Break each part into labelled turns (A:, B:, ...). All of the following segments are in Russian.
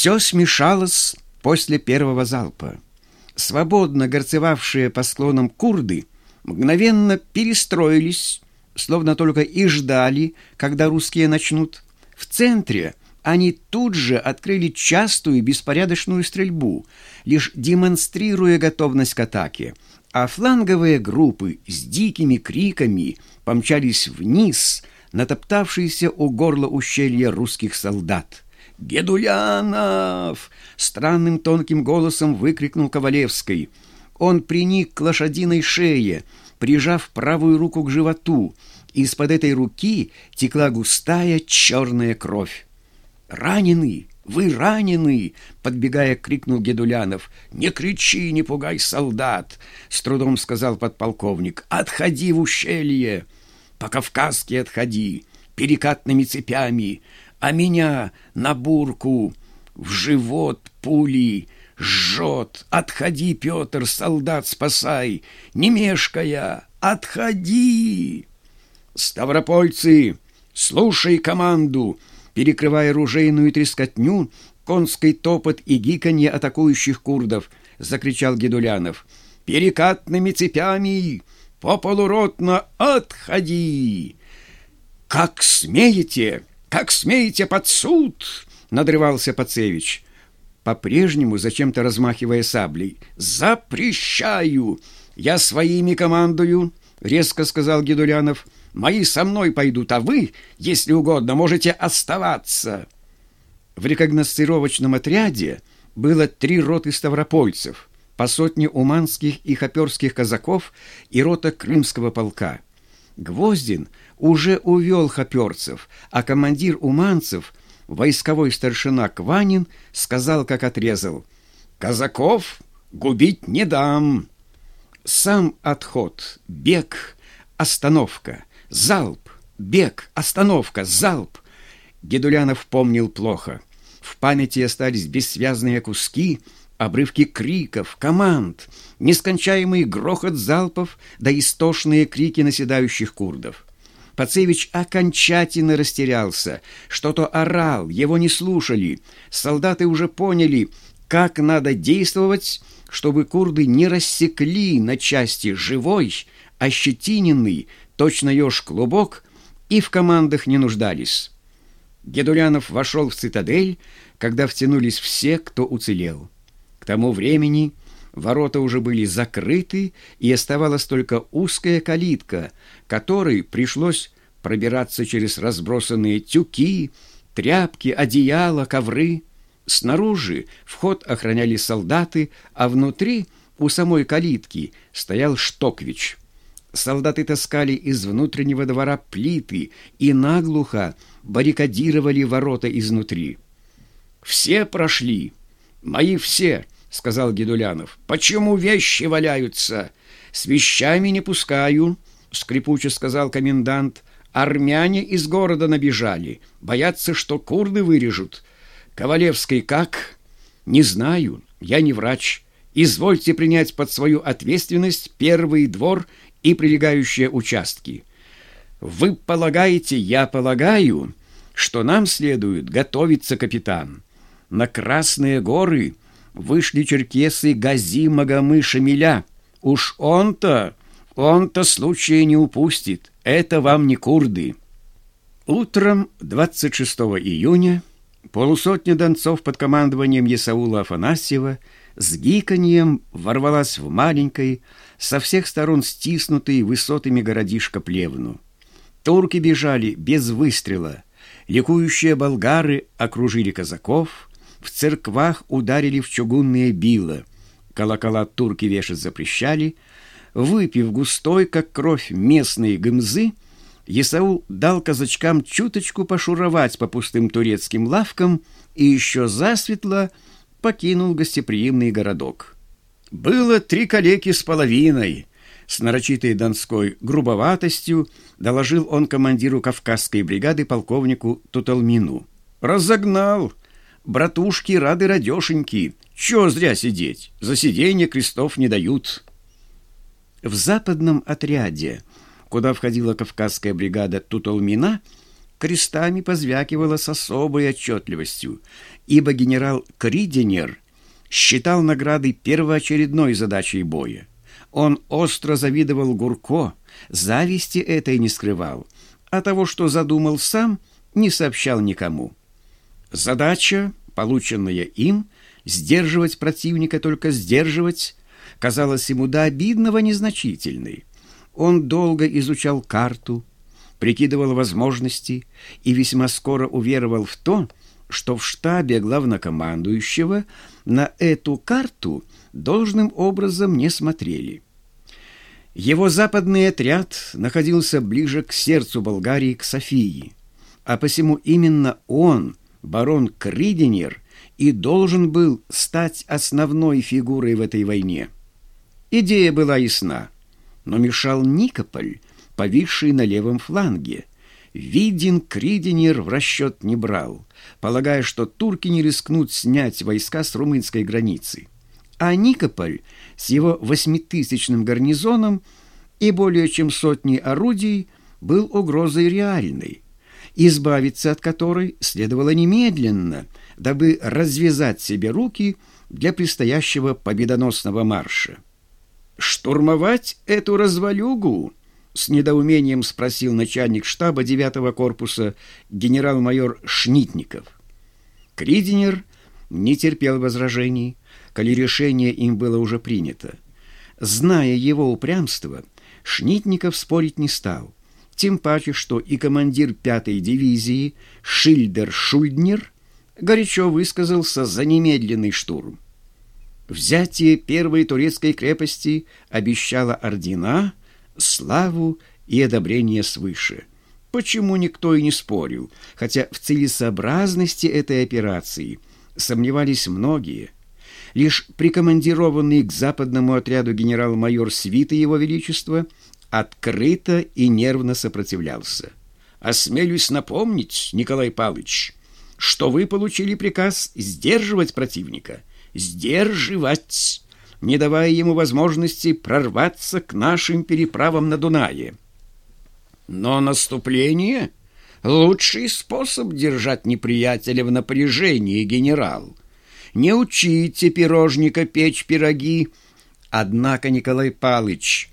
A: Все смешалось после первого залпа. Свободно горцевавшие по склонам курды мгновенно перестроились, словно только и ждали, когда русские начнут. В центре они тут же открыли частую беспорядочную стрельбу, лишь демонстрируя готовность к атаке, а фланговые группы с дикими криками помчались вниз, натоптавшиеся у горла ущелья русских солдат. «Гедулянов!» — странным тонким голосом выкрикнул Ковалевский. Он приник к лошадиной шее, прижав правую руку к животу. Из-под этой руки текла густая черная кровь. «Раненый! Вы ранены!» — подбегая, крикнул Гедулянов. «Не кричи, не пугай солдат!» — с трудом сказал подполковник. «Отходи в ущелье! По-кавказски отходи, перекатными цепями, а меня на бурку, в живот пули!» жжет. Отходи, Петр, солдат спасай, не мешкая, отходи. Ставропольцы, слушай команду, перекрывая ружейную трескотню, конский топот и гиканье атакующих курдов, закричал Гедулянов. «Перекатными цепями! По полуротно отходи!» «Как смеете! Как смеете под суд!» — надрывался Пацевич. По-прежнему, зачем-то размахивая саблей. «Запрещаю! Я своими командую!» — резко сказал Гедулянов. Мои со мной пойдут, а вы, если угодно, можете оставаться». В рекогносцировочном отряде было три роты ставропольцев, по сотне уманских и хоперских казаков и рота крымского полка. Гвоздин уже увел хоперцев, а командир уманцев, войсковой старшина Кванин, сказал, как отрезал, «Казаков губить не дам». Сам отход, бег, остановка — Залп, бег, остановка, залп. Гедулянов помнил плохо. В памяти остались бессвязные куски, обрывки криков, команд, нескончаемый грохот залпов да истошные крики наседающих курдов. Пацевич окончательно растерялся, что-то орал, его не слушали. Солдаты уже поняли, как надо действовать, чтобы курды не рассекли на части живой, ощетиненный, точно еж-клубок, и в командах не нуждались. Гедулянов вошел в цитадель, когда втянулись все, кто уцелел. Тому времени ворота уже были закрыты, и оставалась только узкая калитка, которой пришлось пробираться через разбросанные тюки, тряпки, одеяла, ковры. Снаружи вход охраняли солдаты, а внутри, у самой калитки, стоял Штоквич. Солдаты таскали из внутреннего двора плиты и наглухо баррикадировали ворота изнутри. «Все прошли. Мои все», — сказал Гедулянов. «Почему вещи валяются? С вещами не пускаю», — скрипуче сказал комендант. «Армяне из города набежали. Боятся, что курды вырежут. Ковалевский как?» «Не знаю. Я не врач. Извольте принять под свою ответственность первый двор и прилегающие участки. Вы полагаете, я полагаю, что нам следует готовиться, капитан. На Красные горы вышли черкесы Гази Магомы Шамиля. Уж он-то, он-то случая не упустит. Это вам не курды. Утром 26 июня полусотня донцов под командованием Есаула Афанасьева с гиканьем ворвалась в маленькой, со всех сторон стиснутый высотами городишко Плевну. Турки бежали без выстрела. Ликующие болгары окружили казаков, в церквах ударили в чугунные била. Колокола турки вешать запрещали. Выпив густой, как кровь, местные гымзы, Есаул дал казачкам чуточку пошуровать по пустым турецким лавкам и еще засветло покинул гостеприимный городок. Было три калеки с половиной. С нарочитой донской грубоватостью доложил он командиру Кавказской бригады полковнику Туталмину. «Разогнал! Братушки рады радешеньки! Чего зря сидеть? За сиденье крестов не дают!» В западном отряде, куда входила Кавказская бригада Туталмина, крестами позвякивала с особой отчетливостью, ибо генерал Криденер считал награды первоочередной задачей боя. Он остро завидовал Гурко, зависти этой не скрывал, а того, что задумал сам, не сообщал никому. Задача, полученная им, сдерживать противника, только сдерживать, казалась ему до обидного незначительной. Он долго изучал карту, прикидывал возможности и весьма скоро уверовал в то, что в штабе главнокомандующего на эту карту должным образом не смотрели. Его западный отряд находился ближе к сердцу Болгарии, к Софии, а посему именно он, барон Криденер, и должен был стать основной фигурой в этой войне. Идея была ясна, но мешал Никополь, повисший на левом фланге. Видин Криденер в расчет не брал, полагая, что турки не рискнут снять войска с румынской границы. А Никополь с его восьмитысячным гарнизоном и более чем сотней орудий был угрозой реальной, избавиться от которой следовало немедленно, дабы развязать себе руки для предстоящего победоносного марша. «Штурмовать эту развалюгу?» — с недоумением спросил начальник штаба девятого корпуса генерал-майор Шнитников. Кридинер не терпел возражений, коли решение им было уже принято. Зная его упрямство, Шнитников спорить не стал, тем паче, что и командир пятой дивизии Шильдер Шульднер горячо высказался за немедленный штурм. Взятие первой турецкой крепости обещало ордена, славу и одобрение свыше. Почему никто и не спорил, хотя в целесообразности этой операции сомневались многие – Лишь прикомандированный к западному отряду генерал-майор свиты его величества открыто и нервно сопротивлялся. «Осмелюсь напомнить, Николай Павлович, что вы получили приказ сдерживать противника, сдерживать, не давая ему возможности прорваться к нашим переправам на Дунае. Но наступление — лучший способ держать неприятеля в напряжении, генерал» не учите пирожника печь пироги. Однако, Николай Палыч,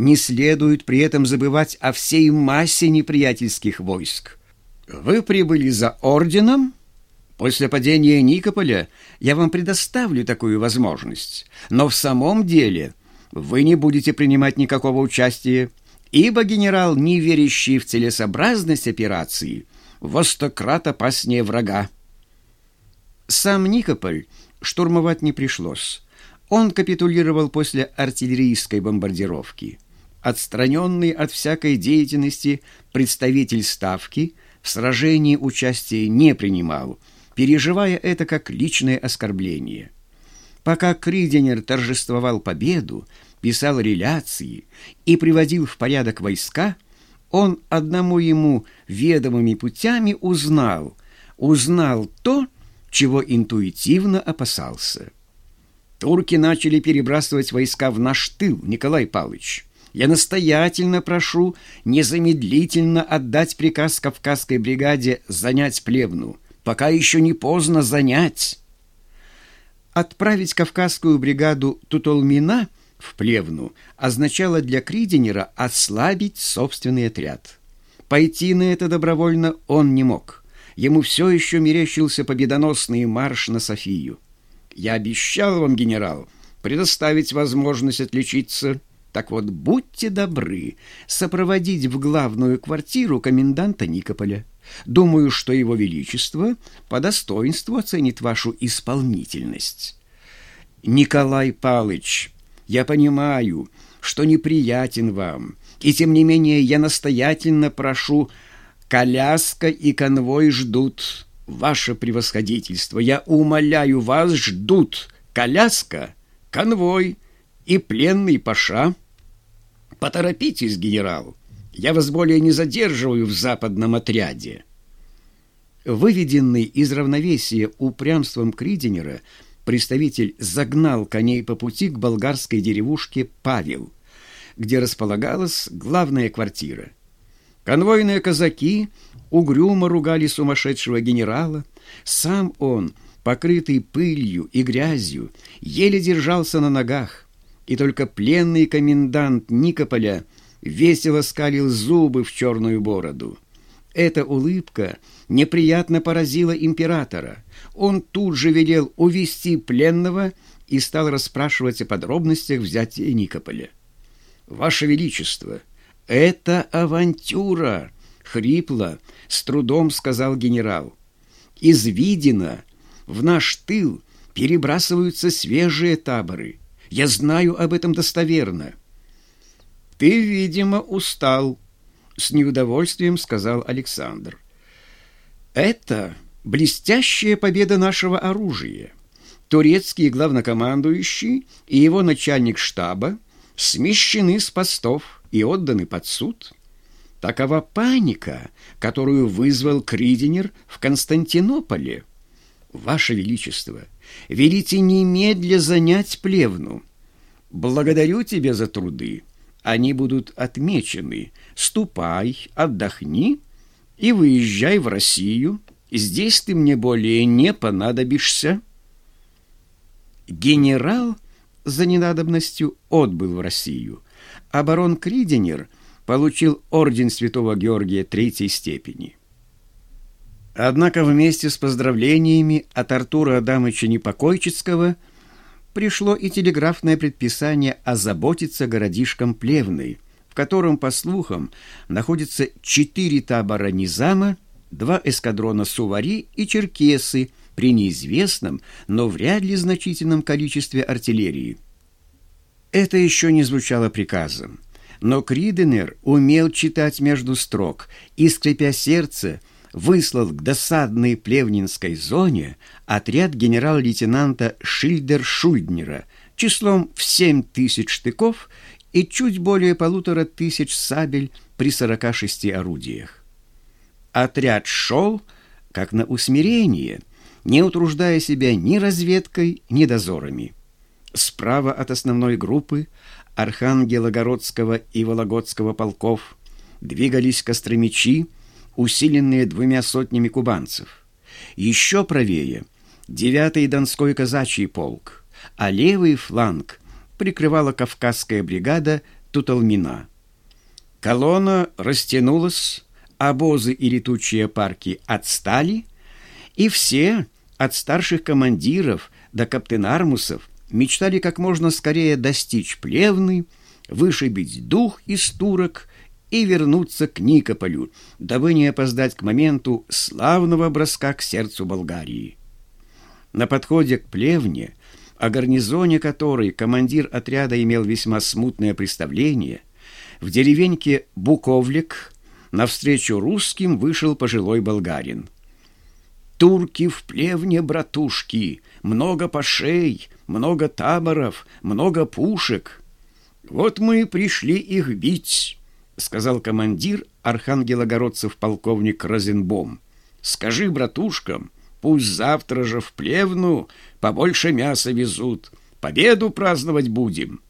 A: не следует при этом забывать о всей массе неприятельских войск. Вы прибыли за орденом? После падения Никополя я вам предоставлю такую возможность. Но в самом деле вы не будете принимать никакого участия, ибо генерал, не верящий в целесообразность операции, востократ опаснее врага. Сам Никополь штурмовать не пришлось. Он капитулировал после артиллерийской бомбардировки. Отстраненный от всякой деятельности представитель Ставки в сражении участия не принимал, переживая это как личное оскорбление. Пока Криденер торжествовал победу, писал реляции и приводил в порядок войска, он одному ему ведомыми путями узнал, узнал то, чего интуитивно опасался. Турки начали перебрасывать войска в наш тыл, Николай Павлович. Я настоятельно прошу незамедлительно отдать приказ Кавказской бригаде занять Плевну, пока еще не поздно занять. Отправить Кавказскую бригаду Тутолмина в Плевну означало для Криденера ослабить собственный отряд. Пойти на это добровольно он не мог. Ему все еще мерещился победоносный марш на Софию. «Я обещал вам, генерал, предоставить возможность отличиться. Так вот, будьте добры сопроводить в главную квартиру коменданта Никополя. Думаю, что его величество по достоинству оценит вашу исполнительность». «Николай Палыч, я понимаю, что неприятен вам, и тем не менее я настоятельно прошу Коляска и конвой ждут, ваше превосходительство. Я умоляю вас, ждут коляска, конвой и пленный паша. Поторопитесь, генерал, я вас более не задерживаю в западном отряде». Выведенный из равновесия упрямством Кридинера, представитель загнал коней по пути к болгарской деревушке Павел, где располагалась главная квартира – Конвойные казаки угрюмо ругали сумасшедшего генерала. Сам он, покрытый пылью и грязью, еле держался на ногах, и только пленный комендант Никополя весело скалил зубы в черную бороду. Эта улыбка неприятно поразила императора. Он тут же велел увести пленного и стал расспрашивать о подробностях взятия Никополя. «Ваше Величество, это авантюра!» — хрипло, с трудом сказал генерал. «Из Видина в наш тыл перебрасываются свежие таборы. Я знаю об этом достоверно». «Ты, видимо, устал», — с неудовольствием сказал Александр. «Это блестящая победа нашего оружия. Турецкий главнокомандующий и его начальник штаба смещены с постов и отданы под суд». Такова паника, которую вызвал Кридинер в Константинополе. Ваше Величество, велите немедля занять плевну. Благодарю тебя за труды. Они будут отмечены. Ступай, отдохни и выезжай в Россию. Здесь ты мне более не понадобишься. Генерал за ненадобностью отбыл в Россию, а барон Кридинер – получил орден святого Георгия третьей степени. Однако вместе с поздравлениями от Артура Адамыча Непокойческого пришло и телеграфное предписание озаботиться городишком Плевной, в котором, по слухам, находятся четыре табора Низама, два эскадрона Сувари и Черкесы при неизвестном, но вряд ли значительном количестве артиллерии. Это еще не звучало приказом. Но Криденер умел читать между строк и, скрипя сердце, выслал к досадной плевнинской зоне отряд генерал-лейтенанта Шильдер-Шульднера числом в семь тысяч штыков и чуть более полутора тысяч сабель при сорока шести орудиях. Отряд шел, как на усмирение, не утруждая себя ни разведкой, ни дозорами. Справа от основной группы Архангелогородского и Вологодского полков двигались костромичи, усиленные двумя сотнями кубанцев. Еще правее — девятый Донской казачий полк, а левый фланг прикрывала Кавказская бригада Туталмина. Колонна растянулась, обозы и летучие парки отстали, и все, от старших командиров до каптенармусов, мечтали как можно скорее достичь плевны, вышибить дух из турок и вернуться к Никополю, дабы не опоздать к моменту славного броска к сердцу Болгарии. На подходе к плевне, о гарнизоне которой командир отряда имел весьма смутное представление, в деревеньке Буковлик навстречу русским вышел пожилой болгарин. «Турки в плевне, братушки, много пошей!» много таборов, много пушек. Вот мы пришли их бить, сказал командир архангелогородцев полковник Розенбом. Скажи братушкам, пусть завтра же в плевну побольше мяса везут, победу праздновать будем.